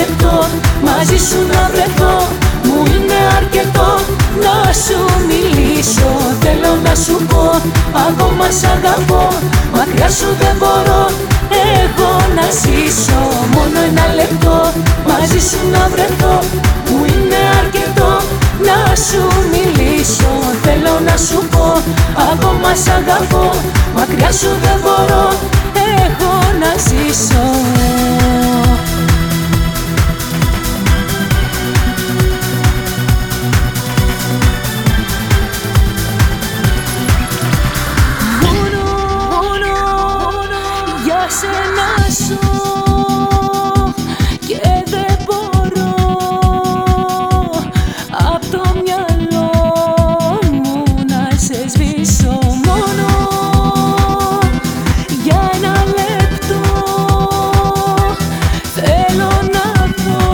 λεπτό μαζί σου να βρεθώ. Μου είναι αρκετό να σου μιλήσω. Θέλω να σου πω ακόμα σ' αγαπώ. Μακριά σου δεν μπορώ εγώ να ζήσω. Μόνο ένα λεπτό μαζί σου να βρεθώ. Μου είναι αρκετό να σου μιλήσω. Θέλω να σου πω ακόμα σ' αγαπώ. Μακριά σου δεν μπορώ εγώ να ζήσω. Σένα ζω και δεν μπορώ απ' το μυαλό μου να σε σβήσω μόνο για ένα λεπτό. Θέλω να δω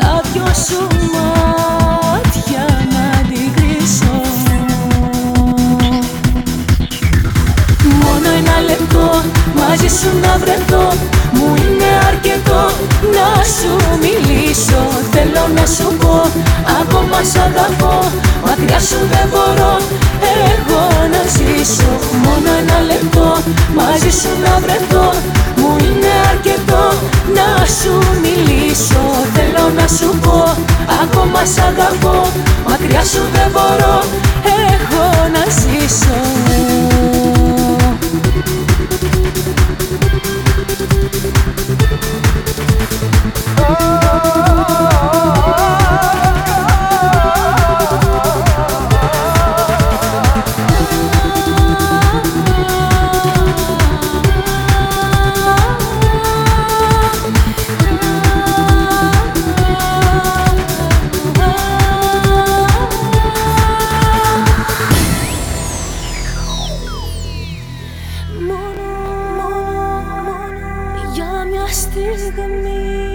τα δυο σου μάτια λεπτό μαζί σου να βρεθώ. Μου είναι αρκετό να σου μιλήσω. Θέλω να σου πω ακόμα σ' αγαπώ. Μακριά σου δεν μπορώ εγώ να ζήσω. Μόνο ένα λεπτό μαζί σου να βρεθώ. Μου είναι αρκετό να σου μιλήσω. Θέλω να σου πω ακόμα σ' αγαπώ. Μακριά σου δεν μπορώ What stirs the me?